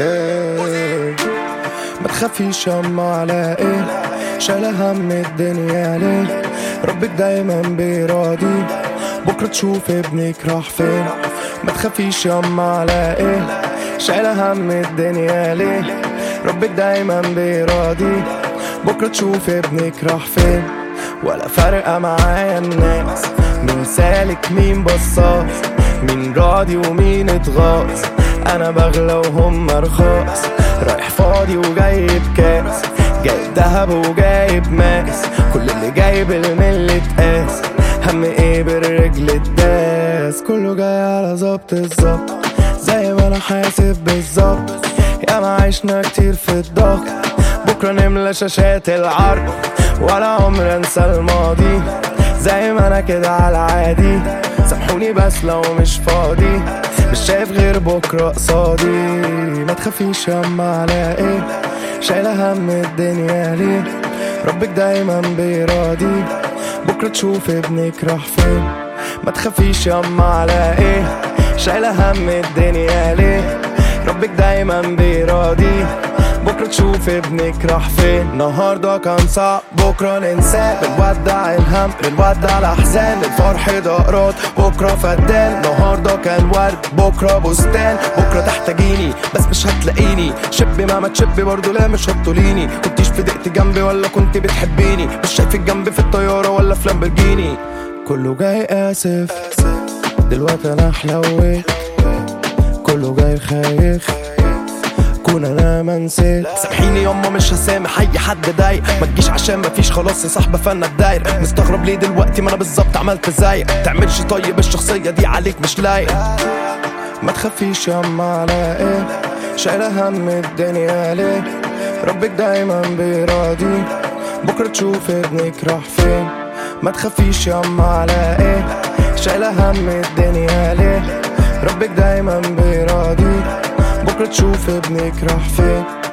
إيه؟ ما تخافيش يما على إيه؟ شايلة هم الدنيا ليه؟ ربك دايما بيراضي. بكرة تشوف ابنك راح فين؟ ما تخافيش يما على إيه؟ شايلة هم الدنيا ليه؟ ربك دايما بيراضي. بكرة تشوف ابنك راح فين؟ ولا فارقة معايا الناس. مين سالك مين بصاص؟ مين راضي ومين اتغاظ أنا بغلى وهم رخاص رايح فاضي وجايب كاس. جايب دهب وجايب ماس. كل اللي جايب الملة قاس هم إيه بالرجل الداس؟ كله جاي على ظبط الظبط زي ما أنا حاسب بالظبط. يا ما عشنا كتير في الضغط. بكرة نملى شاشات العرض. ولا عمر انسى الماضي. زي ما أنا كده على عادي. سامحوني بس لو مش فاضي. مش شايف غير بكرة قصادي. ما تخافيش يما على إيه؟ شايلة هم الدنيا ليه؟ ربك دايما بيراضي. بكرة تشوف ابنك راح فين؟ ما تخافيش يما على إيه؟ شايلة هم الدنيا ليه؟ ربك دايما تشوف ابنك راح فين. النهاردة كان صعب بكرة ننساه. بنودع الهم بنودع الأحزان. الفرح دقرات بكرة فدان. النهاردة كان ورد بكرة بستان. بكرة تحتاجيني بس مش هتلاقيني. شبي ما تشبي برضه لا مش هتطوليني؟ كنتيش في دقت جنبي ولا كنت بتحبيني؟ مش شايفك جنبي في الطيارة ولا في لامبرجيني كله جاي آسف. دلوقتي أنا حلويت كله جاي خايف. كون أنا ما نسيت سامحيني يما مش هسامح أي حد ضايق ما تجيش عشان مفيش خلاص يا صاحبة فأنا الداير مستغرب ليه دلوقتي ما أنا بالظبط عملت زيك تعملش طيب الشخصية دي عليك مش لايق. ما تخافيش يما على إيه شايله هم الدنيا ليه؟ ربك دايما بيراضي. بكرة تشوف ابنك راح فين؟ ما تخافيش يما على إيه شايله هم الدنيا ليه؟ ربك دايما بيراضي بكرة تشوف ابنك راح فين؟